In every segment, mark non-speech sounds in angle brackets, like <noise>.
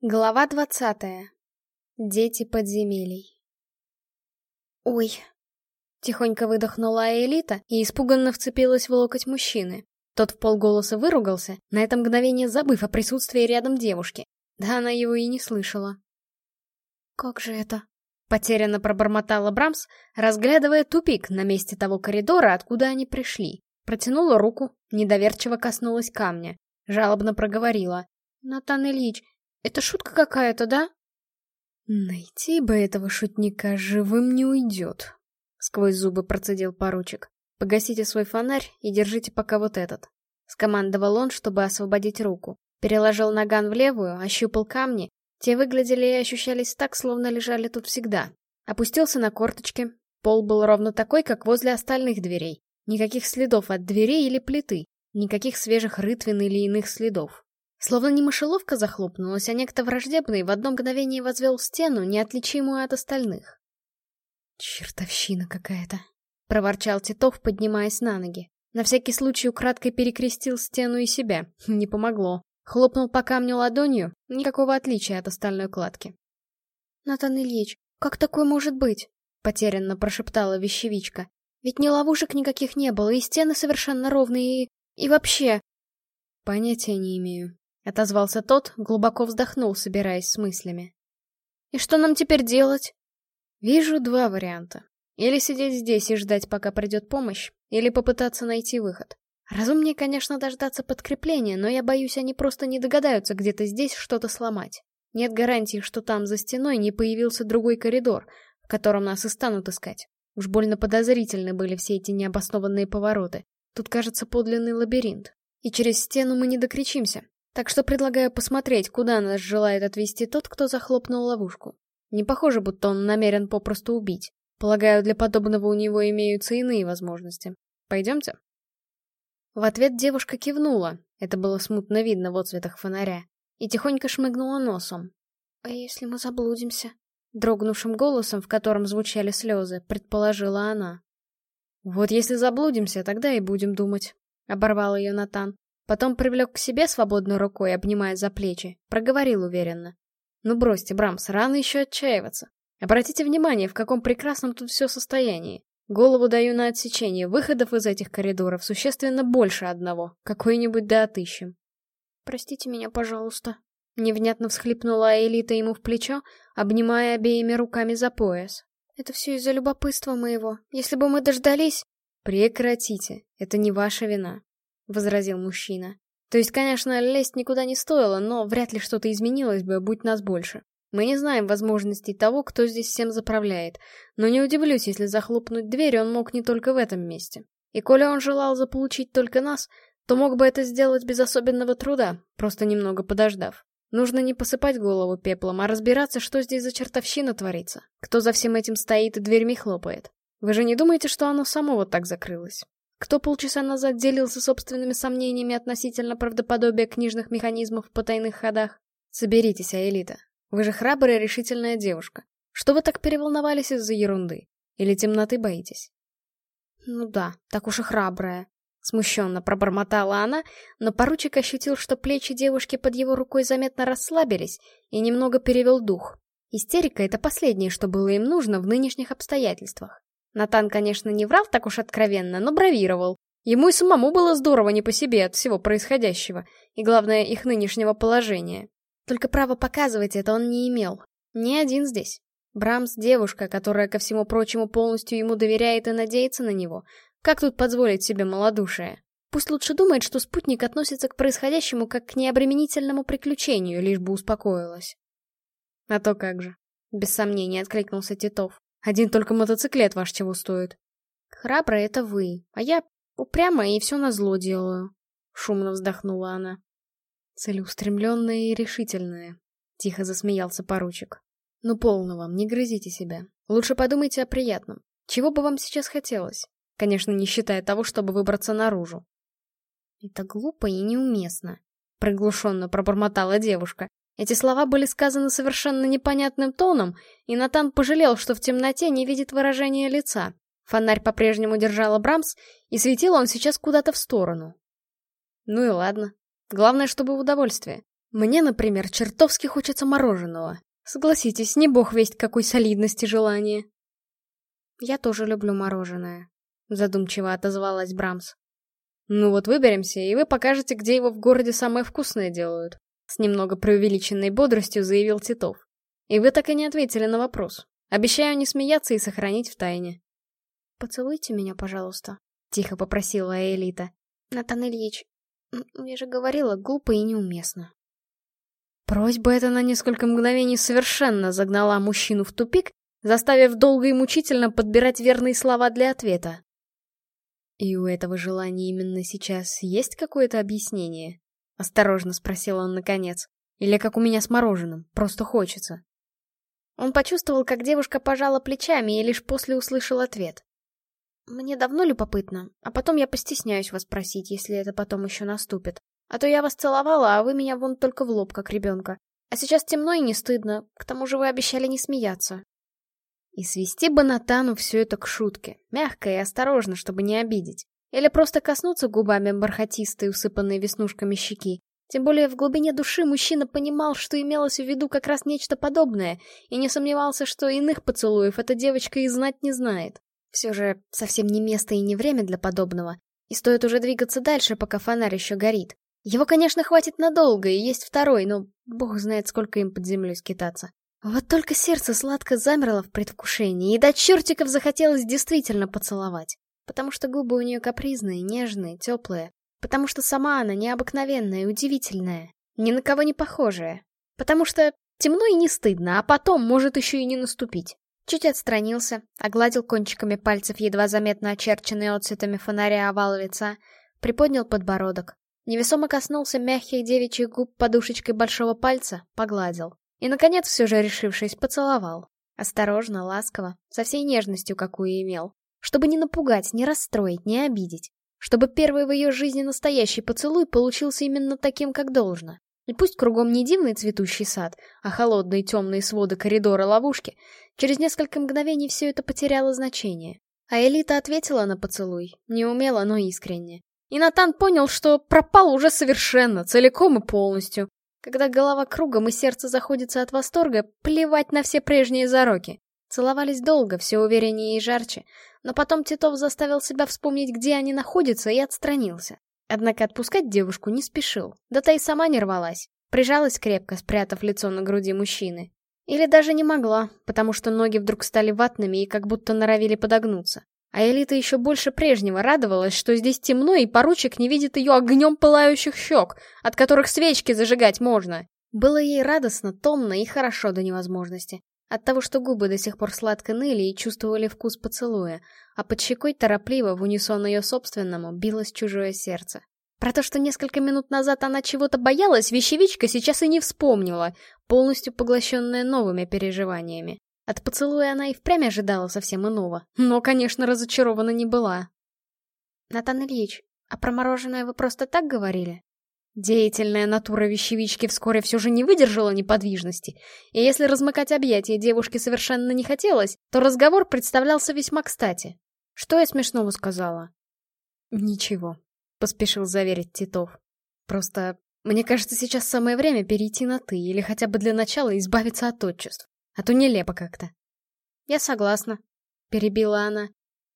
Глава двадцатая. Дети подземелий. «Ой!» — тихонько выдохнула Элита и испуганно вцепилась в локоть мужчины. Тот в полголоса выругался, на это мгновение забыв о присутствии рядом девушки. Да она его и не слышала. «Как же это?» — потерянно пробормотала Брамс, разглядывая тупик на месте того коридора, откуда они пришли. Протянула руку, недоверчиво коснулась камня. Жалобно проговорила. «Натан Ильич, это шутка какая-то, да? Найти бы этого шутника живым не уйдет. Сквозь зубы процедил поручик. Погасите свой фонарь и держите пока вот этот. Скомандовал он, чтобы освободить руку. Переложил наган в левую, ощупал камни. Те выглядели и ощущались так, словно лежали тут всегда. Опустился на корточки. Пол был ровно такой, как возле остальных дверей. Никаких следов от дверей или плиты. Никаких свежих рытвин или иных следов. Словно не мышеловка захлопнулась, а некто враждебный в одно мгновение возвел стену, неотличимую от остальных. «Чертовщина какая-то», — проворчал Титов, поднимаясь на ноги. На всякий случай украдкой перекрестил стену и себя. <laughs> Не помогло. Хлопнул по камню ладонью, никакого отличия от остальной кладки. «Натан Ильич, как такое может быть?» — потерянно прошептала вещевичка. «Ведь ни ловушек никаких не было, и стены совершенно ровные, и... и вообще...» «Понятия не имею», Отозвался тот, глубоко вздохнул, собираясь с мыслями. «И что нам теперь делать?» «Вижу два варианта. Или сидеть здесь и ждать, пока придет помощь, или попытаться найти выход. Разумнее, конечно, дождаться подкрепления, но я боюсь, они просто не догадаются где-то здесь что-то сломать. Нет гарантии, что там за стеной не появился другой коридор, в котором нас и станут искать. Уж больно подозрительны были все эти необоснованные повороты. Тут, кажется, подлинный лабиринт. И через стену мы не докричимся, так что предлагаю посмотреть, куда нас желает отвезти тот, кто захлопнул ловушку. Не похоже, будто он намерен попросту убить. Полагаю, для подобного у него имеются иные возможности. Пойдемте?» В ответ девушка кивнула, это было смутно видно в отцветах фонаря, и тихонько шмыгнула носом. «А если мы заблудимся?» Дрогнувшим голосом, в котором звучали слезы, предположила она. «Вот если заблудимся, тогда и будем думать», — оборвал ее Натан. Потом привлек к себе свободной рукой, обнимая за плечи, проговорил уверенно. «Ну бросьте, Брамс, рано еще отчаиваться. Обратите внимание, в каком прекрасном тут все состоянии. Голову даю на отсечение, выходов из этих коридоров существенно больше одного. Какой-нибудь да отыщем». «Простите меня, пожалуйста», — невнятно всхлипнула Элита ему в плечо, обнимая обеими руками за пояс. «Это все из-за любопытства моего. Если бы мы дождались...» «Прекратите, это не ваша вина. — возразил мужчина. «То есть, конечно, лезть никуда не стоило, но вряд ли что-то изменилось бы, будь нас больше. Мы не знаем возможностей того, кто здесь всем заправляет, но не удивлюсь, если захлопнуть дверь он мог не только в этом месте. И коли он желал заполучить только нас, то мог бы это сделать без особенного труда, просто немного подождав. Нужно не посыпать голову пеплом, а разбираться, что здесь за чертовщина творится, кто за всем этим стоит и дверьми хлопает. Вы же не думаете, что оно само вот так закрылось? Кто полчаса назад делился собственными сомнениями относительно правдоподобия книжных механизмов в потайных ходах? Соберитесь, Аэлита. Вы же храбрая решительная девушка. Что вы так переволновались из-за ерунды? Или темноты боитесь? Ну да, так уж и храбрая. Смущенно пробормотала она, но поручик ощутил, что плечи девушки под его рукой заметно расслабились и немного перевел дух. Истерика — это последнее, что было им нужно в нынешних обстоятельствах. Натан, конечно, не врал так уж откровенно, но бравировал. Ему и самому было здорово не по себе от всего происходящего, и, главное, их нынешнего положения. Только право показывать это он не имел. Ни один здесь. Брамс — девушка, которая, ко всему прочему, полностью ему доверяет и надеется на него. Как тут позволить себе малодушие? Пусть лучше думает, что спутник относится к происходящему как к необременительному приключению, лишь бы успокоилась. А то как же. Без сомнения откликнулся Титов. Один только мотоциклет ваш чего стоит. Храбрая это вы, а я упрямая и все назло делаю. Шумно вздохнула она. Целеустремленная и решительная. Тихо засмеялся поручик. Ну полно вам, не грызите себя. Лучше подумайте о приятном. Чего бы вам сейчас хотелось? Конечно, не считая того, чтобы выбраться наружу. Это глупо и неуместно. Приглушенно пробормотала девушка. Эти слова были сказаны совершенно непонятным тоном, и Натан пожалел, что в темноте не видит выражения лица. Фонарь по-прежнему держала Брамс, и светил он сейчас куда-то в сторону. Ну и ладно. Главное, чтобы в удовольствие. Мне, например, чертовски хочется мороженого. Согласитесь, не бог весть какой солидности желание. Я тоже люблю мороженое, задумчиво отозвалась Брамс. Ну вот выберемся, и вы покажете, где его в городе самое вкусное делают. С немного преувеличенной бодростью заявил Титов. И вы так и не ответили на вопрос. Обещаю не смеяться и сохранить в тайне. «Поцелуйте меня, пожалуйста», — тихо попросила Элита. «Натан Ильич, я же говорила, глупо и неуместно». Просьба эта на несколько мгновений совершенно загнала мужчину в тупик, заставив долго и мучительно подбирать верные слова для ответа. «И у этого желания именно сейчас есть какое-то объяснение?» — осторожно спросил он наконец. «Или как у меня с мороженым, просто хочется». Он почувствовал, как девушка пожала плечами и лишь после услышал ответ. «Мне давно любопытно, а потом я постесняюсь вас спросить, если это потом еще наступит. А то я вас целовала, а вы меня вон только в лоб, как ребенка. А сейчас темно и не стыдно, к тому же вы обещали не смеяться». И свести бы Натану все это к шутке, мягко и осторожно, чтобы не обидеть. Или просто коснуться губами бархатистой, усыпанной веснушками щеки. Тем более в глубине души мужчина понимал, что имелось в виду как раз нечто подобное, и не сомневался, что иных поцелуев эта девочка и знать не знает. Все же совсем не место и не время для подобного, и стоит уже двигаться дальше, пока фонарь еще горит. Его, конечно, хватит надолго, и есть второй, но бог знает, сколько им под землей скитаться. Вот только сердце сладко замерло в предвкушении, и до чертиков захотелось действительно поцеловать. Потому что губы у нее капризные, нежные, теплые. Потому что сама она необыкновенная, удивительная, ни на кого не похожая. Потому что темно и не стыдно, а потом может еще и не наступить. Чуть отстранился, огладил кончиками пальцев едва заметно очерченные отцветами фонаря овал лица, приподнял подбородок, невесомо коснулся мягких девичьих губ подушечкой большого пальца, погладил. И, наконец, все же решившись, поцеловал. Осторожно, ласково, со всей нежностью, какую имел. Чтобы не напугать, не расстроить, не обидеть. Чтобы первый в ее жизни настоящий поцелуй получился именно таким, как должно. И пусть кругом не дивный цветущий сад, а холодные темные своды коридора ловушки, через несколько мгновений все это потеряло значение. А Элита ответила на поцелуй, не умело, но искренне. И Натан понял, что пропал уже совершенно, целиком и полностью. Когда голова кругом и сердце заходится от восторга, плевать на все прежние зароки. Целовались долго, все увереннее и жарче, но потом Титов заставил себя вспомнить, где они находятся, и отстранился. Однако отпускать девушку не спешил, да та и сама не рвалась. Прижалась крепко, спрятав лицо на груди мужчины. Или даже не могла, потому что ноги вдруг стали ватными и как будто норовили подогнуться. А Элита еще больше прежнего радовалась, что здесь темно, и поручик не видит ее огнем пылающих щек, от которых свечки зажигать можно. Было ей радостно, томно и хорошо до невозможности. От того, что губы до сих пор сладко ныли и чувствовали вкус поцелуя, а под щекой торопливо, в унисон ее собственному, билось чужое сердце. Про то, что несколько минут назад она чего-то боялась, вещевичка сейчас и не вспомнила, полностью поглощенная новыми переживаниями. От поцелуя она и впрямь ожидала совсем иного, но, конечно, разочарована не была. «Натан Ильич, а про мороженое вы просто так говорили?» Деятельная натура вещевички вскоре все же не выдержала неподвижности, и если размыкать объятия девушке совершенно не хотелось, то разговор представлялся весьма кстати. Что я смешного сказала? Ничего, поспешил заверить Титов. Просто, мне кажется, сейчас самое время перейти на «ты» или хотя бы для начала избавиться от отчеств. А то нелепо как-то. Я согласна, перебила она.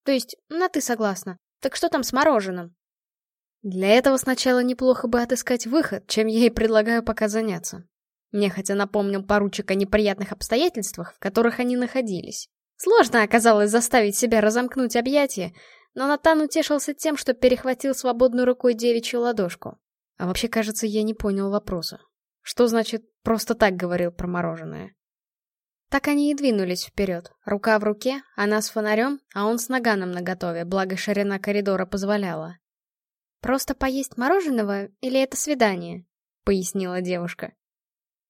То есть, на «ты» согласна. Так что там с мороженым? Для этого сначала неплохо бы отыскать выход, чем я и предлагаю пока заняться. Нехотя напомнил поручик о неприятных обстоятельствах, в которых они находились. Сложно оказалось заставить себя разомкнуть объятия, но Натан утешился тем, что перехватил свободной рукой девичью ладошку. А вообще, кажется, я не понял вопроса. Что значит «просто так говорил про мороженое»? Так они и двинулись вперед, рука в руке, она с фонарем, а он с наганом наготове, благо ширина коридора позволяла. «Просто поесть мороженого или это свидание?» — пояснила девушка.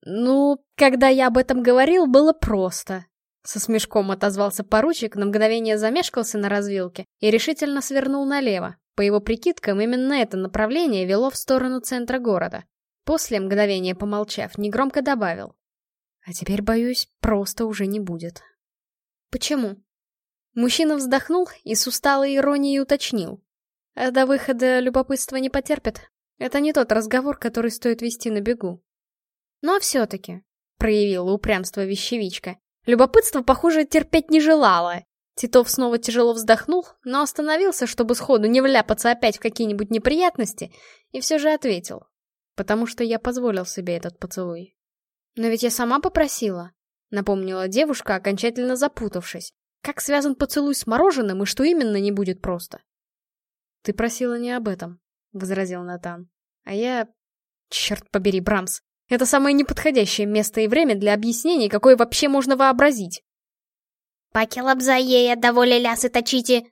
«Ну, когда я об этом говорил, было просто». Со смешком отозвался поручик, на мгновение замешкался на развилке и решительно свернул налево. По его прикидкам, именно это направление вело в сторону центра города. После, мгновения помолчав, негромко добавил. «А теперь, боюсь, просто уже не будет». «Почему?» Мужчина вздохнул и с усталой иронией уточнил. А до выхода любопытство не потерпит. Это не тот разговор, который стоит вести на бегу. Но все-таки, проявила упрямство вещевичка, любопытство, похоже, терпеть не желала. Титов снова тяжело вздохнул, но остановился, чтобы сходу не вляпаться опять в какие-нибудь неприятности, и все же ответил. Потому что я позволил себе этот поцелуй. Но ведь я сама попросила, напомнила девушка, окончательно запутавшись. Как связан поцелуй с мороженым и что именно не будет просто? Ты просила не об этом, возразил Натан. А я... Черт побери, Брамс. Это самое неподходящее место и время для объяснений, какое вообще можно вообразить. «Паки лапзаея, доволе лясы точите!»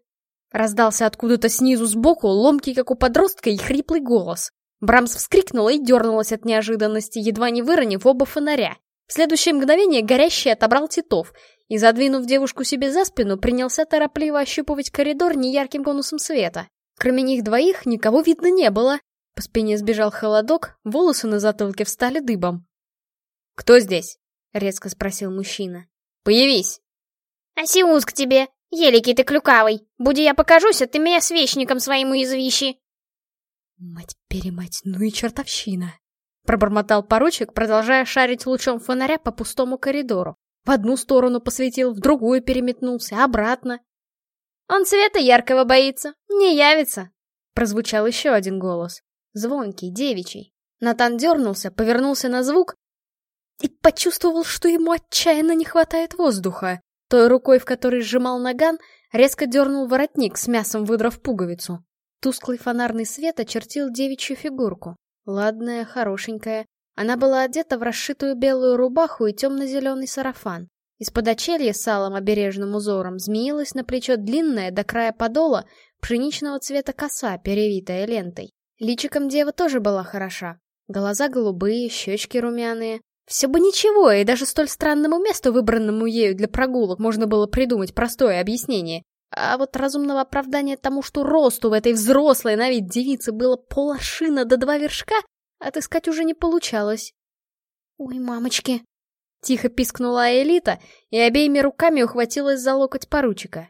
Раздался откуда-то снизу сбоку, ломкий, как у подростка, и хриплый голос. Брамс вскрикнула и дернулась от неожиданности, едва не выронив оба фонаря. В следующее мгновение горящий отобрал Титов и, задвинув девушку себе за спину, принялся торопливо ощупывать коридор неярким конусом света. Кроме них двоих никого видно не было. По спине сбежал холодок, волосы на затылке встали дыбом. «Кто здесь?» — резко спросил мужчина. «Появись!» «Осиус к тебе! Еликий ты клюкавый! Буди я покажусь, а ты меня свечником своим уязвищи!» «Мать-перемать, ну и чертовщина!» Пробормотал поручик, продолжая шарить лучом фонаря по пустому коридору. В одну сторону посветил, в другую переметнулся, обратно. «Он света яркого боится, не явится!» Прозвучал еще один голос. Звонкий, девичий. Натан дернулся, повернулся на звук и почувствовал, что ему отчаянно не хватает воздуха. Той рукой, в которой сжимал наган, резко дернул воротник с мясом, выдрав пуговицу. Тусклый фонарный свет очертил девичью фигурку. Ладная, хорошенькая. Она была одета в расшитую белую рубаху и темно-зеленый сарафан. Из-под очелья с алым обережным узором змеилась на плечо длинная до края подола пшеничного цвета коса, перевитая лентой. Личиком дева тоже была хороша. Глаза голубые, щечки румяные. Все бы ничего, и даже столь странному месту, выбранному ею для прогулок, можно было придумать простое объяснение. А вот разумного оправдания тому, что росту в этой взрослой на вид девице было полошина до два вершка, отыскать уже не получалось. «Ой, мамочки!» Тихо пискнула Элита и обеими руками ухватилась за локоть поручика.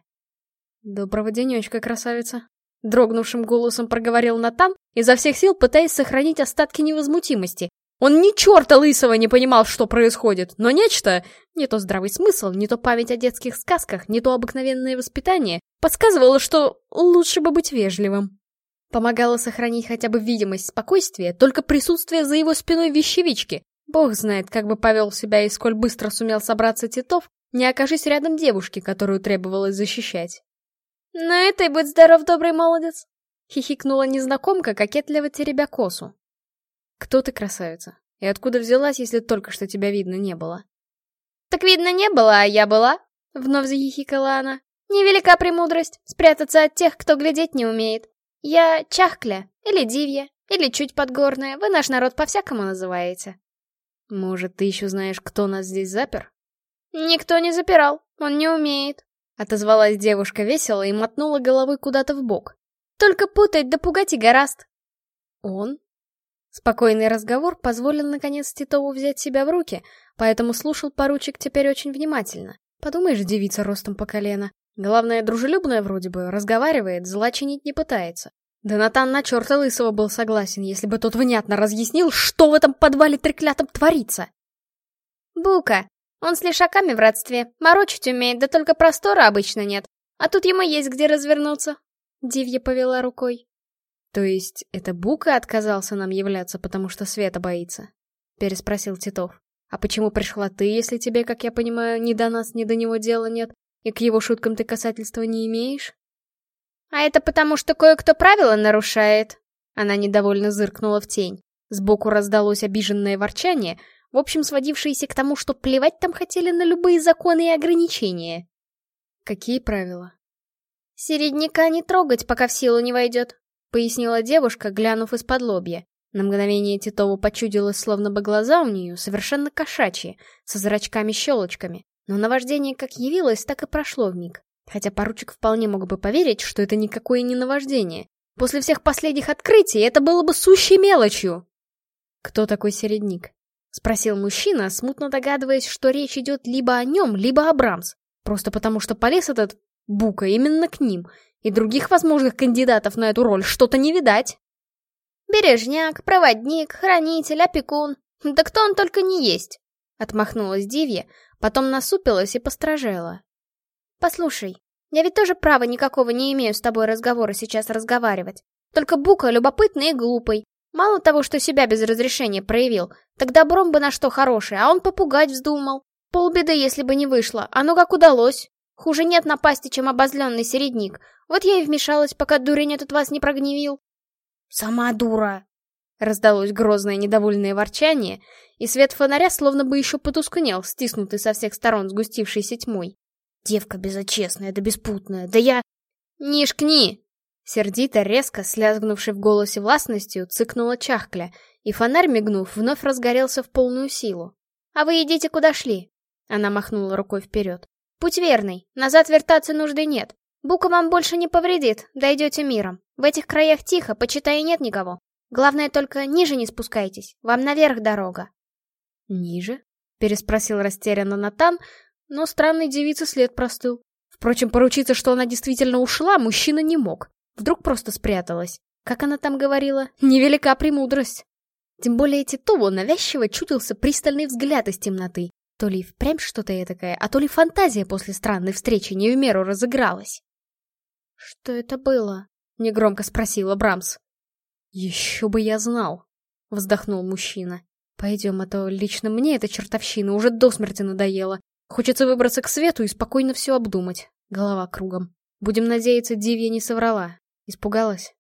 «Доброго денечка, красавица!» Дрогнувшим голосом проговорил Натан, изо всех сил пытаясь сохранить остатки невозмутимости, он ни черта лысого не понимал, что происходит, но нечто, не то здравый смысл, не то память о детских сказках, не то обыкновенное воспитание, подсказывало, что лучше бы быть вежливым. Помогало сохранить хотя бы видимость спокойствия, только присутствие за его спиной вещевички. Бог знает, как бы повел себя и сколь быстро сумел собраться Титов, не окажись рядом девушки, которую требовалось защищать. «На этой будь здоров, добрый молодец!» — хихикнула незнакомка, кокетливо теребя косу. «Кто ты, красавица? И откуда взялась, если только что тебя видно не было?» «Так видно не было, а я была», — вновь захихикала она. «Невелика премудрость — спрятаться от тех, кто глядеть не умеет. Я чахкля, или дивья, или чуть подгорная, вы наш народ по-всякому называете». «Может, ты еще знаешь, кто нас здесь запер?» «Никто не запирал, он не умеет», — отозвалась девушка весело и мотнула головой куда-то в бок. «Только путать да пугать и гораст». «Он? Спокойный разговор позволил наконец Титову взять себя в руки, поэтому слушал поручик теперь очень внимательно. Подумаешь, девица ростом по колено. Главное, дружелюбная вроде бы, разговаривает, зла чинить не пытается. Да Натан на черта лысого был согласен, если бы тот внятно разъяснил, что в этом подвале треклятом творится. Бука, он с лишаками в родстве, морочить умеет, да только простора обычно нет. А тут ему есть где развернуться. Дивья повела рукой. «То есть это Бука отказался нам являться, потому что Света боится?» — переспросил Титов. «А почему пришла ты, если тебе, как я понимаю, ни до нас, ни до него дела нет, и к его шуткам ты касательства не имеешь?» «А это потому, что кое-кто правила нарушает?» Она недовольно зыркнула в тень. Сбоку раздалось обиженное ворчание, в общем, сводившееся к тому, что плевать там хотели на любые законы и ограничения. «Какие правила?» «Середняка не трогать, пока в силу не войдет», — пояснила девушка, глянув из-под лобья. На мгновение Титову почудилось, словно бы глаза у нее совершенно кошачьи, со зрачками-щелочками. Но наваждение как явилось, так и прошло в миг. Хотя поручик вполне мог бы поверить, что это никакое не наваждение. После всех последних открытий это было бы сущей мелочью. «Кто такой середник?» — спросил мужчина, смутно догадываясь, что речь идет либо о нем, либо о Брамс. Просто потому что полез этот Бука именно к ним, и других возможных кандидатов на эту роль что-то не видать. Бережняк, проводник, хранитель, опекун. Да кто он только не есть!» Отмахнулась Дивья, потом насупилась и постражела. «Послушай, я ведь тоже права никакого не имею с тобой разговора сейчас разговаривать. Только Бука любопытный и глупый. Мало того, что себя без разрешения проявил, так добром бы на что хорошее, а он попугать вздумал. Полбеды, если бы не вышло, а ну как удалось. Хуже нет напасти, чем обозленный середник. Вот я и вмешалась, пока дурень этот вас не прогневил. «Сама дура!» Раздалось грозное недовольное ворчание, и свет фонаря словно бы еще потускнел, стиснутый со всех сторон сгустившейся тьмой. «Девка безотчестная да беспутная, да я...» «Не шкни!» Сердито, резко, слязгнувший в голосе властностью, цыкнула чахкля, и фонарь, мигнув, вновь разгорелся в полную силу. «А вы идите куда шли?» Она махнула рукой вперед. «Путь верный, назад вертаться нужды нет. Бука вам больше не повредит, дойдете миром. В этих краях тихо, почитай, нет никого. Главное только ниже не спускайтесь, вам наверх дорога». «Ниже?» — переспросил растерянно Натан, но странной девице след простыл. Впрочем, поручиться, что она действительно ушла, мужчина не мог. Вдруг просто спряталась. Как она там говорила? Невелика премудрость. Тем более Титову навязчиво чутился пристальный взгляд из темноты. То ли впрямь что-то этакое, а то ли фантазия после странной встречи не в меру разыгралась. «Что это было?» — негромко спросила Брамс. «Еще бы я знал», — вздохнул мужчина. «Пойдем, а то лично мне эта чертовщина уже до смерти надоела. Хочется выбраться к свету и спокойно все обдумать. Голова кругом. Будем надеяться, Дивья не соврала. Испугалась?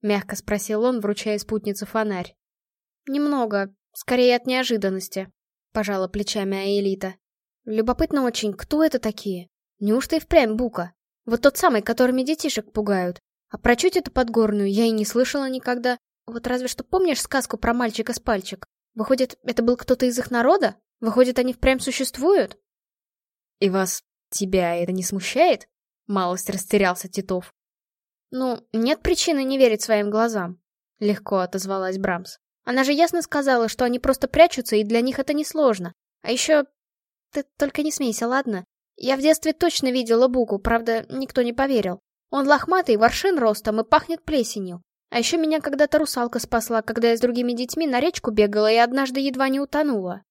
Мягко спросил он, вручая спутнице фонарь. Немного, скорее от неожиданности. Пожала плечами Аэлита. Любопытно очень, кто это такие? Неужто и впрямь Бука? Вот тот самый, которыми детишек пугают. А про чуть эту подгорную я и не слышала никогда. Вот разве что помнишь сказку про мальчика с пальчик? Выходит, это был кто-то из их народа? Выходит, они впрямь существуют? И вас, тебя это не смущает? Малость растерялся Титов. «Ну, нет причины не верить своим глазам», — легко отозвалась Брамс. «Она же ясно сказала, что они просто прячутся, и для них это несложно. А еще... Ты только не смейся, ладно? Я в детстве точно видела Буку, правда, никто не поверил. Он лохматый, воршин ростом и пахнет плесенью. А еще меня когда-то русалка спасла, когда я с другими детьми на речку бегала и однажды едва не утонула.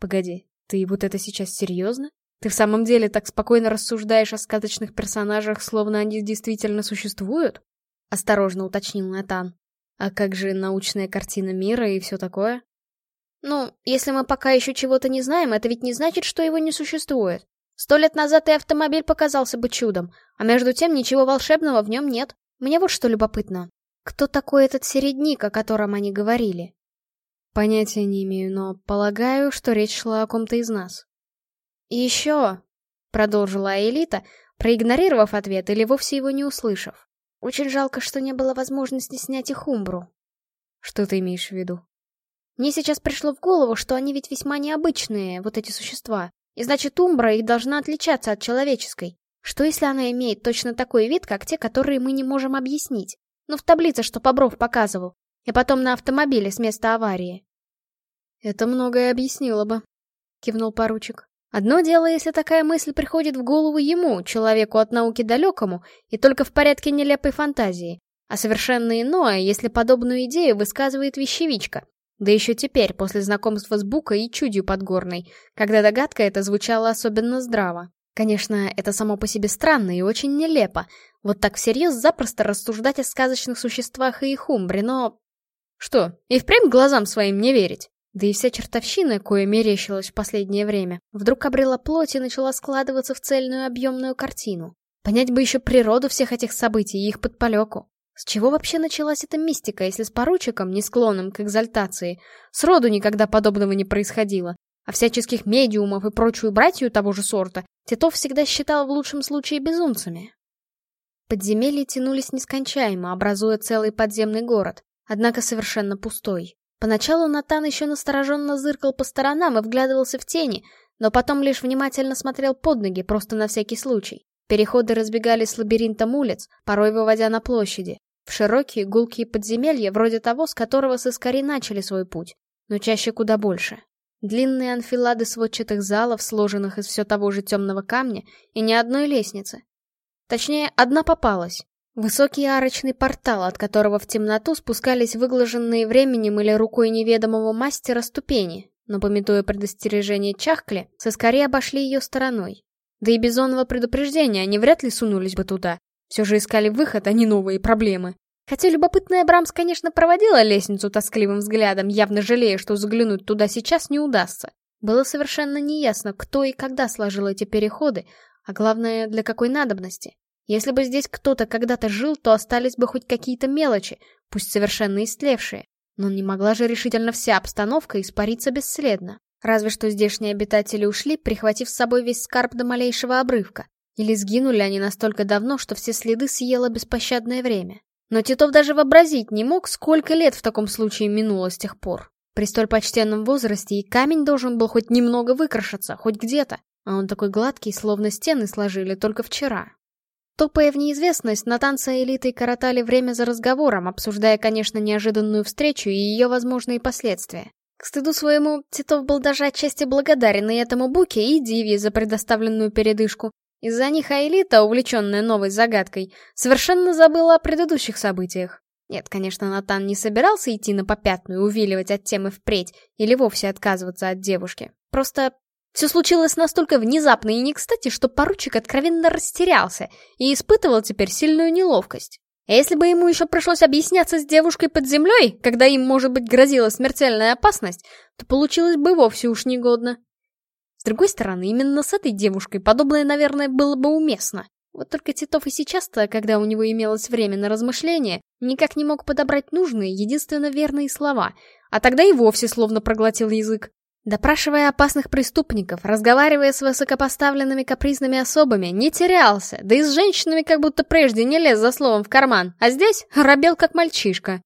Погоди, ты вот это сейчас серьезно? Ты в самом деле так спокойно рассуждаешь о сказочных персонажах, словно они действительно существуют? Осторожно уточнил Натан. А как же научная картина мира и все такое? Ну, если мы пока еще чего-то не знаем, это ведь не значит, что его не существует. Сто лет назад и автомобиль показался бы чудом, а между тем ничего волшебного в нем нет. Мне вот что любопытно. Кто такой этот середник, о котором они говорили? Понятия не имею, но полагаю, что речь шла о ком-то из нас. «И еще», — продолжила Элита, проигнорировав ответ или вовсе его не услышав. «Очень жалко, что не было возможности снять их умбру». «Что ты имеешь в виду?» Мне сейчас пришло в голову, что они ведь весьма необычные, вот эти существа. И значит, умбра их должна отличаться от человеческой. Что если она имеет точно такой вид, как те, которые мы не можем объяснить? Ну, в таблице, что Побров показывал. И потом на автомобиле с места аварии. Это многое объяснило бы, кивнул поручик. Одно дело, если такая мысль приходит в голову ему, человеку от науки далекому, и только в порядке нелепой фантазии. А совершенно иное, если подобную идею высказывает вещевичка. Да еще теперь, после знакомства с Букой и Чудью Подгорной, когда догадка эта звучала особенно здраво. Конечно, это само по себе странно и очень нелепо. Вот так всерьез запросто рассуждать о сказочных существах и их умбре, но... Что, и впрямь глазам своим не верить? Да и вся чертовщина, кое мерещилась в последнее время, вдруг обрела плоть и начала складываться в цельную объемную картину. Понять бы еще природу всех этих событий и их подпалеку. С чего вообще началась эта мистика, если с поручиком, не склонным к экзальтации, сроду никогда подобного не происходило, а всяческих медиумов и прочую братью того же сорта Титов всегда считал в лучшем случае безумцами? Подземелья тянулись нескончаемо, образуя целый подземный город, однако совершенно пустой. Поначалу Натан еще настороженно зыркал по сторонам и вглядывался в тени, но потом лишь внимательно смотрел под ноги, просто на всякий случай. Переходы разбегались с лабиринтом улиц, порой выводя на площади, в широкие гулкие подземелья, вроде того, с которого сыскари начали свой путь, но чаще куда больше. Длинные анфилады сводчатых залов, сложенных из все того же темного камня, и ни одной лестницы. Точнее, одна попалась, Высокий арочный портал, от которого в темноту спускались выглаженные временем или рукой неведомого мастера ступени, но, пометуя предостережение Чахкли, соскори обошли ее стороной. Да и Бизонова предупреждения они вряд ли сунулись бы туда. Все же искали выход, а не новые проблемы. Хотя любопытная Брамс, конечно, проводила лестницу тоскливым взглядом, явно жалея, что заглянуть туда сейчас не удастся. Было совершенно неясно, кто и когда сложил эти переходы, а главное, для какой надобности. Если бы здесь кто-то когда-то жил, то остались бы хоть какие-то мелочи, пусть совершенно истлевшие. Но не могла же решительно вся обстановка испариться бесследно. Разве что здешние обитатели ушли, прихватив с собой весь скарб до малейшего обрывка. Или сгинули они настолько давно, что все следы съело беспощадное время. Но Титов даже вообразить не мог, сколько лет в таком случае минуло с тех пор. При столь почтенном возрасте и камень должен был хоть немного выкрашиться, хоть где-то. А он такой гладкий, словно стены сложили только вчера. Топая в неизвестность, Натан с элитой коротали время за разговором, обсуждая, конечно, неожиданную встречу и ее возможные последствия. К стыду своему, Титов был даже отчасти благодарен и этому Буке, и Диве за предоставленную передышку. Из-за них Аэлита, увлеченная новой загадкой, совершенно забыла о предыдущих событиях. Нет, конечно, Натан не собирался идти на попятную, увиливать от темы впредь, или вовсе отказываться от девушки. Просто все случилось настолько внезапно и не кстати, что поручик откровенно растерялся и испытывал теперь сильную неловкость. А если бы ему еще пришлось объясняться с девушкой под землей, когда им, может быть, грозила смертельная опасность, то получилось бы вовсе уж негодно. С другой стороны, именно с этой девушкой подобное, наверное, было бы уместно. Вот только Титов и сейчас-то, когда у него имелось время на размышления, никак не мог подобрать нужные, единственно верные слова, а тогда и вовсе словно проглотил язык. Допрашивая опасных преступников, разговаривая с высокопоставленными капризными особами, не терялся, да и с женщинами как будто прежде не лез за словом в карман, а здесь робел как мальчишка.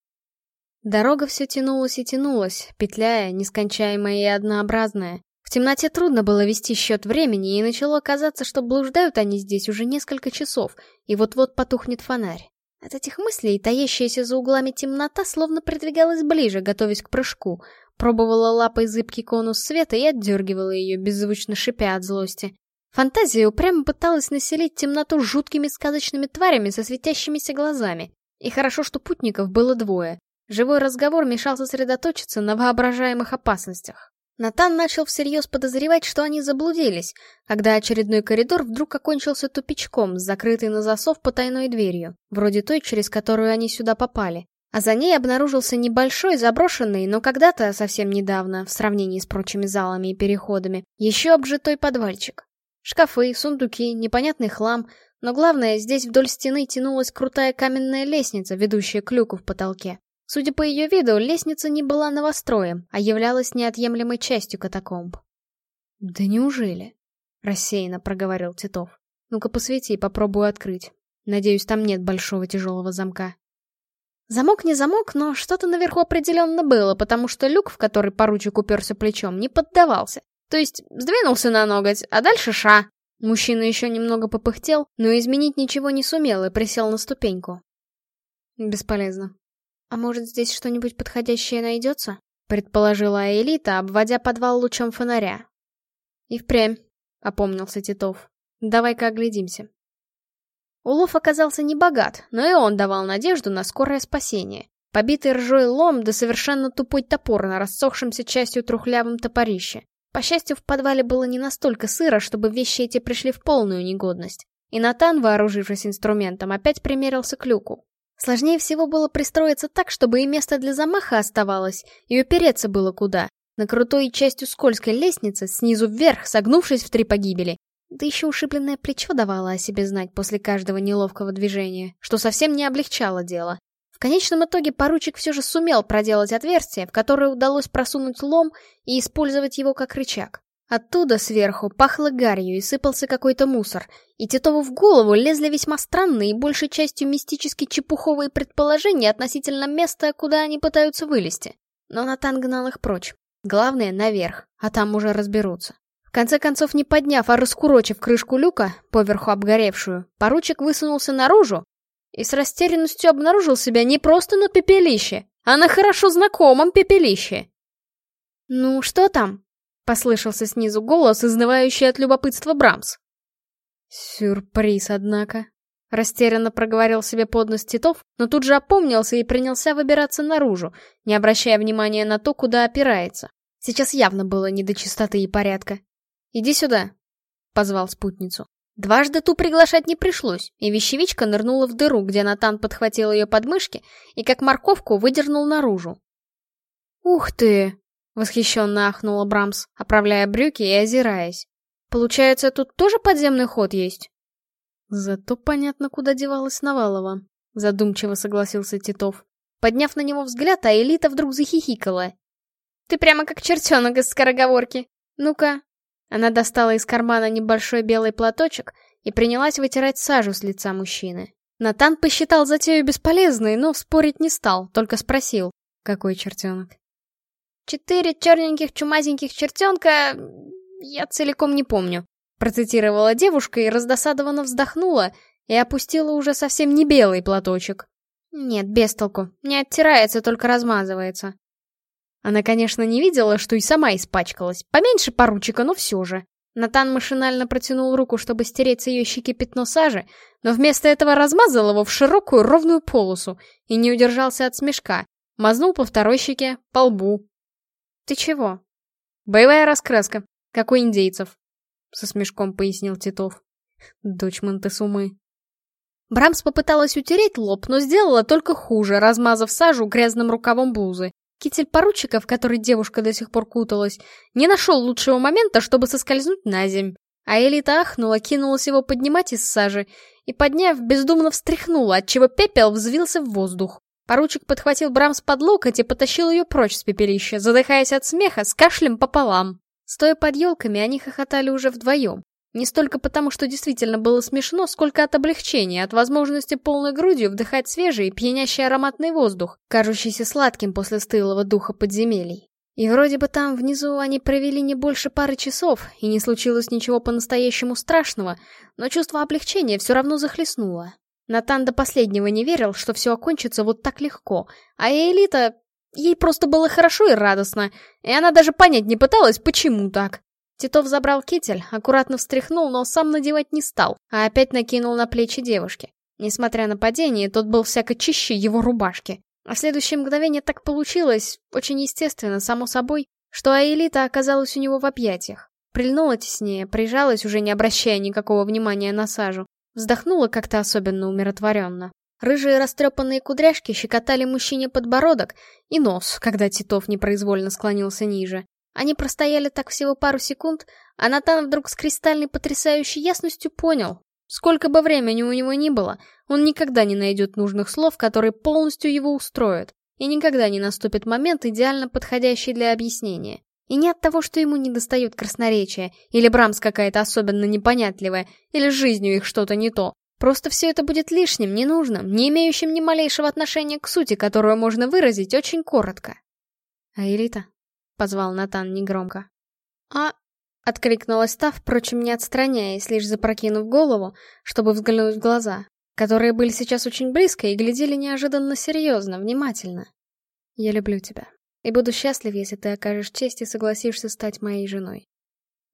Дорога все тянулась и тянулась, петляя, нескончаемая и однообразная. В темноте трудно было вести счет времени, и начало казаться, что блуждают они здесь уже несколько часов, и вот-вот потухнет фонарь. От этих мыслей таящаяся за углами темнота словно придвигалась ближе, готовясь к прыжку — Пробовала лапой зыбкий конус света и отдергивала ее, беззвучно шипя от злости. Фантазия упрямо пыталась населить темноту жуткими сказочными тварями со светящимися глазами. И хорошо, что путников было двое. Живой разговор мешал сосредоточиться на воображаемых опасностях. Натан начал всерьез подозревать, что они заблудились, когда очередной коридор вдруг окончился тупичком, с на засов потайной дверью, вроде той, через которую они сюда попали. А за ней обнаружился небольшой, заброшенный, но когда-то, совсем недавно, в сравнении с прочими залами и переходами, еще обжитой подвальчик. Шкафы, сундуки, непонятный хлам, но главное, здесь вдоль стены тянулась крутая каменная лестница, ведущая к люку в потолке. Судя по ее виду, лестница не была новостроем, а являлась неотъемлемой частью катакомб. «Да неужели?» — рассеянно проговорил Титов. «Ну-ка посвети, попробую открыть. Надеюсь, там нет большого тяжелого замка». Замок не замок, но что-то наверху определенно было, потому что люк, в который поручик уперся плечом, не поддавался. То есть сдвинулся на ноготь, а дальше ша. Мужчина еще немного попыхтел, но изменить ничего не сумел и присел на ступеньку. Бесполезно. А может, здесь что-нибудь подходящее найдется? Предположила Элита, обводя подвал лучом фонаря. И впрямь, опомнился Титов. Давай-ка оглядимся. Улов оказался не богат, но и он давал надежду на скорое спасение. Побитый ржой лом да совершенно тупой топор на рассохшемся частью трухлявом топорище. По счастью, в подвале было не настолько сыро, чтобы вещи эти пришли в полную негодность. И Натан, вооружившись инструментом, опять примерился к люку. Сложнее всего было пристроиться так, чтобы и место для замаха оставалось, и упереться было куда. На крутой частью скользкой лестницы, снизу вверх, согнувшись в три погибели, да еще ушибленное плечо давало о себе знать после каждого неловкого движения, что совсем не облегчало дело. В конечном итоге поручик все же сумел проделать отверстие, в которое удалось просунуть лом и использовать его как рычаг. Оттуда сверху пахло гарью и сыпался какой-то мусор, и Титову в голову лезли весьма странные и большей частью мистически чепуховые предположения относительно места, куда они пытаются вылезти. Но Натан гнал их прочь. Главное — наверх, а там уже разберутся. В конце концов, не подняв, а раскурочив крышку люка, поверху обгоревшую, поручик высунулся наружу и с растерянностью обнаружил себя не просто на пепелище, а на хорошо знакомом пепелище. «Ну, что там?» — послышался снизу голос, изнывающий от любопытства Брамс. «Сюрприз, однако», Растерянно проговорил себе под нос Титов, но тут же опомнился и принялся выбираться наружу, не обращая внимания на то, куда опирается. Сейчас явно было не до чистоты и порядка. «Иди сюда», — позвал спутницу. Дважды ту приглашать не пришлось, и вещевичка нырнула в дыру, где Натан подхватил ее подмышки и как морковку выдернул наружу. «Ух ты!» — восхищенно ахнула Брамс, оправляя брюки и озираясь. «Получается, тут тоже подземный ход есть?» Зато понятно, куда девалась Навалова, задумчиво согласился Титов. Подняв на него взгляд, а Элита вдруг захихикала. «Ты прямо как чертенок из скороговорки. Ну-ка». Она достала из кармана небольшой белый платочек и принялась вытирать сажу с лица мужчины. Натан посчитал затею бесполезной, но спорить не стал, только спросил, какой чертенок. «Четыре черненьких чумазеньких чертенка... я целиком не помню. Процитировала девушка и раздосадованно вздохнула и опустила уже совсем не белый платочек. Нет, без толку. Не оттирается, только размазывается. Она, конечно, не видела, что и сама испачкалась. Поменьше поручика, но все же. Натан машинально протянул руку, чтобы стереть с ее щеки пятно сажи, но вместо этого размазал его в широкую ровную полосу и не удержался от смешка. Мазнул по второй щеке, по лбу. «Ты чего?» «Боевая раскраска, как у индейцев», — со смешком пояснил Титов. Дочь Монтесумы. Брамс попыталась утереть лоб, но сделала только хуже, размазав сажу грязным рукавом блузы. Китель поручика, в который девушка до сих пор куталась, не нашел лучшего момента, чтобы соскользнуть на земь. А Элита ахнула, кинулась его поднимать из сажи и, подняв, бездумно встряхнула, отчего пепел взвился в воздух. Поручик подхватил Брамс под локоть и потащил ее прочь с пепелища, задыхаясь от смеха, с кашлем пополам. Стоя под елками, они хохотали уже вдвоем. Не столько потому, что действительно было смешно, сколько от облегчения, от возможности полной грудью вдыхать свежий, пьянящий ароматный воздух, кажущийся сладким после стылого духа подземелий. И вроде бы там внизу они провели не больше пары часов, и не случилось ничего по-настоящему страшного, но чувство облегчения все равно захлестнуло. Натан до последнего не верил, что все окончится вот так легко, а Элита Ей просто было хорошо и радостно, и она даже понять не пыталась, почему так. Титов забрал китель, аккуратно встряхнул, но сам надевать не стал, а опять накинул на плечи девушки. Несмотря на падение, тот был всяко чище его рубашки. А следующее мгновение так получилось, очень естественно, само собой, что Аэлита оказалась у него в объятиях. Прильнула теснее, прижалась, уже не обращая никакого внимания на сажу. Вздохнула как-то особенно умиротворенно. Рыжие растрепанные кудряшки щекотали мужчине подбородок и нос, когда Титов непроизвольно склонился ниже. Они простояли так всего пару секунд, а Натан вдруг с кристальной потрясающей ясностью понял. Сколько бы времени у него ни было, он никогда не найдет нужных слов, которые полностью его устроят, и никогда не наступит момент, идеально подходящий для объяснения. И не от того, что ему не достает красноречия, или Брамс какая-то особенно непонятливая, или жизнью их что-то не то, Просто все это будет лишним, ненужным, не имеющим ни малейшего отношения к сути, которую можно выразить очень коротко. «Аэлита?» — позвал Натан негромко. «А...» — откликнулась та, впрочем, не отстраняясь, лишь запрокинув голову, чтобы взглянуть в глаза, которые были сейчас очень близко и глядели неожиданно серьезно, внимательно. «Я люблю тебя, и буду счастлив, если ты окажешь честь и согласишься стать моей женой.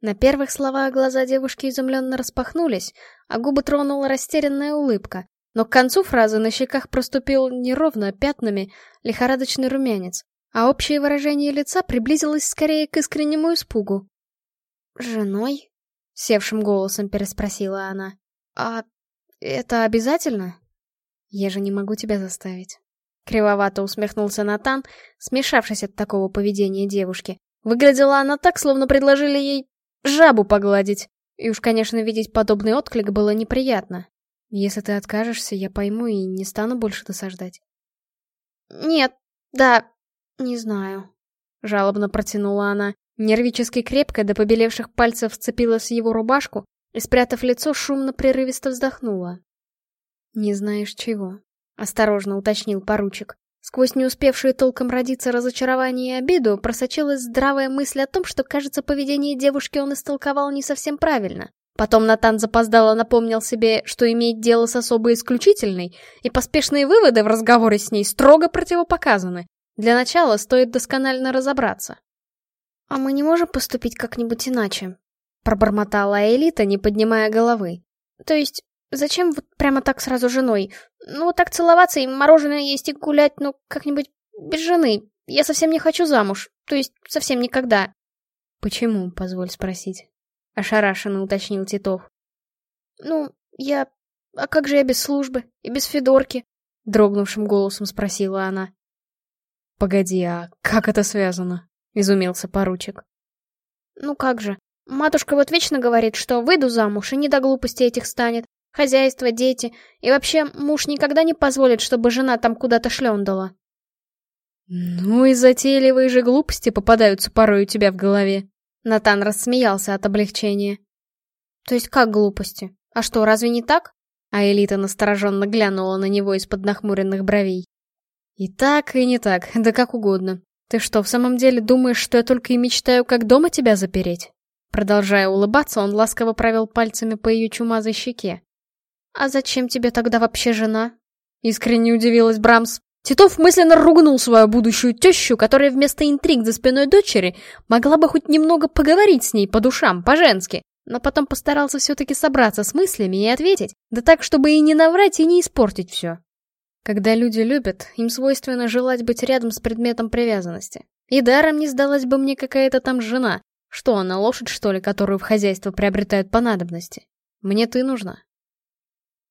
На первых словах глаза девушки изумленно распахнулись, а губы тронула растерянная улыбка. Но к концу фразы на щеках проступил неровно пятнами лихорадочный румянец, а общее выражение лица приблизилось скорее к искреннему испугу. «Женой?» — севшим голосом переспросила она. «А это обязательно?» «Я же не могу тебя заставить». Кривовато усмехнулся Натан, смешавшись от такого поведения девушки. Выглядела она так, словно предложили ей жабу погладить. И уж, конечно, видеть подобный отклик было неприятно. Если ты откажешься, я пойму и не стану больше досаждать. Нет, да, не знаю. Жалобно протянула она. Нервически крепко до побелевших пальцев вцепилась в его рубашку и, спрятав лицо, шумно-прерывисто вздохнула. «Не знаешь чего», — осторожно уточнил поручик. Сквозь не успевшие толком родиться разочарование и обиду просочилась здравая мысль о том, что, кажется, поведение девушки он истолковал не совсем правильно. Потом Натан запоздало напомнил себе, что имеет дело с особо исключительной, и поспешные выводы в разговоре с ней строго противопоказаны. Для начала стоит досконально разобраться. «А мы не можем поступить как-нибудь иначе?» — пробормотала Элита, не поднимая головы. «То есть, зачем вот прямо так сразу женой? Ну, вот так целоваться и мороженое есть и гулять, ну, как-нибудь без жены. Я совсем не хочу замуж, то есть совсем никогда. Почему, позволь спросить? Ошарашенно уточнил Титов. Ну, я... А как же я без службы и без Федорки? Дрогнувшим голосом спросила она. Погоди, а как это связано? Изумился поручик. Ну как же, матушка вот вечно говорит, что выйду замуж и не до глупости этих станет. Хозяйство, дети. И вообще, муж никогда не позволит, чтобы жена там куда-то шлендала. Ну и затейливые же глупости попадаются порой у тебя в голове. Натан рассмеялся от облегчения. То есть как глупости? А что, разве не так? А Элита настороженно глянула на него из-под нахмуренных бровей. И так, и не так, да как угодно. Ты что, в самом деле думаешь, что я только и мечтаю, как дома тебя запереть? Продолжая улыбаться, он ласково провел пальцами по ее чумазой щеке. «А зачем тебе тогда вообще жена?» Искренне удивилась Брамс. Титов мысленно ругнул свою будущую тещу, которая вместо интриг за спиной дочери могла бы хоть немного поговорить с ней по душам, по-женски, но потом постарался все-таки собраться с мыслями и ответить, да так, чтобы и не наврать, и не испортить все. Когда люди любят, им свойственно желать быть рядом с предметом привязанности. И даром не сдалась бы мне какая-то там жена. Что она, лошадь, что ли, которую в хозяйство приобретают по надобности? Мне ты нужна.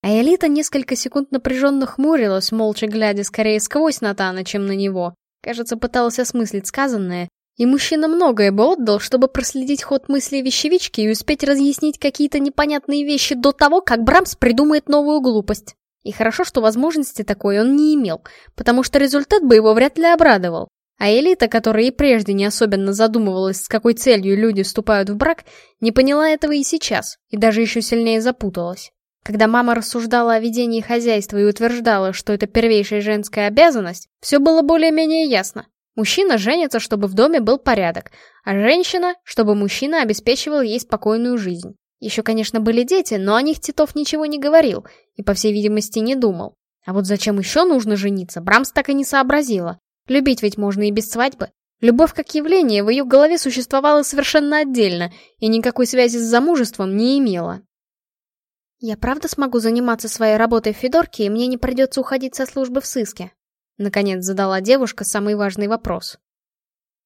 А Элита несколько секунд напряженно хмурилась, молча глядя скорее сквозь Натана, чем на него. Кажется, пыталась осмыслить сказанное. И мужчина многое бы отдал, чтобы проследить ход мыслей вещевички и успеть разъяснить какие-то непонятные вещи до того, как Брамс придумает новую глупость. И хорошо, что возможности такой он не имел, потому что результат бы его вряд ли обрадовал. А элита, которая и прежде не особенно задумывалась, с какой целью люди вступают в брак, не поняла этого и сейчас, и даже еще сильнее запуталась. Когда мама рассуждала о ведении хозяйства и утверждала, что это первейшая женская обязанность, все было более-менее ясно. Мужчина женится, чтобы в доме был порядок, а женщина, чтобы мужчина обеспечивал ей спокойную жизнь. Еще, конечно, были дети, но о них Титов ничего не говорил и, по всей видимости, не думал. А вот зачем еще нужно жениться, Брамс так и не сообразила. Любить ведь можно и без свадьбы. Любовь как явление в ее голове существовала совершенно отдельно и никакой связи с замужеством не имела. «Я правда смогу заниматься своей работой в Федорке, и мне не придется уходить со службы в сыске?» Наконец задала девушка самый важный вопрос.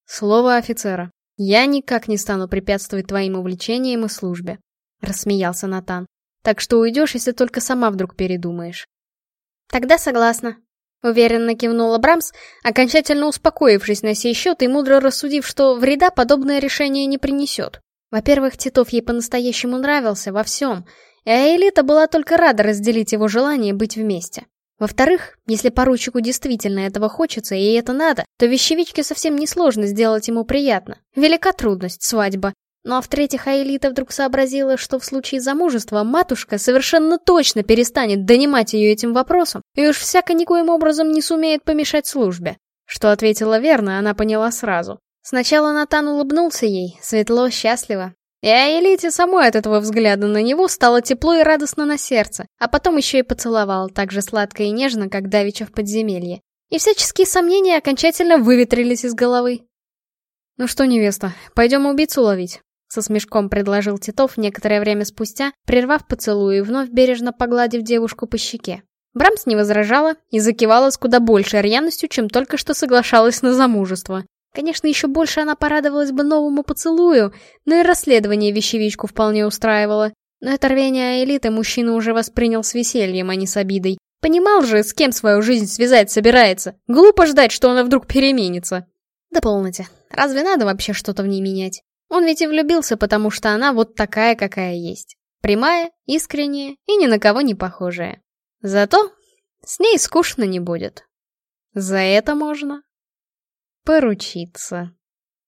«Слово офицера. Я никак не стану препятствовать твоим увлечениям и службе», — рассмеялся Натан. «Так что уйдешь, если только сама вдруг передумаешь». «Тогда согласна», — уверенно кивнула Брамс, окончательно успокоившись на сей счет и мудро рассудив, что вреда подобное решение не принесет. Во-первых, Титов ей по-настоящему нравился во всем — а Элита была только рада разделить его желание быть вместе. Во-вторых, если поручику действительно этого хочется и это надо, то вещевичке совсем несложно сделать ему приятно. Велика трудность, свадьба. Ну а в-третьих, Аэлита вдруг сообразила, что в случае замужества матушка совершенно точно перестанет донимать ее этим вопросом и уж всяко никоим образом не сумеет помешать службе. Что ответила верно, она поняла сразу. Сначала Натан улыбнулся ей, светло, счастливо, и Аэлите самой от этого взгляда на него стало тепло и радостно на сердце, а потом еще и поцеловал, так же сладко и нежно, как Давича в подземелье. И всяческие сомнения окончательно выветрились из головы. «Ну что, невеста, пойдем убийцу ловить?» Со смешком предложил Титов некоторое время спустя, прервав поцелуй и вновь бережно погладив девушку по щеке. Брамс не возражала и закивала с куда большей рьяностью, чем только что соглашалась на замужество. Конечно, еще больше она порадовалась бы новому поцелую, но и расследование вещевичку вполне устраивало. Но это рвение элиты мужчина уже воспринял с весельем, а не с обидой. Понимал же, с кем свою жизнь связать собирается. Глупо ждать, что она вдруг переменится. Да полноте. Разве надо вообще что-то в ней менять? Он ведь и влюбился, потому что она вот такая, какая есть. Прямая, искренняя и ни на кого не похожая. Зато с ней скучно не будет. За это можно поручиться.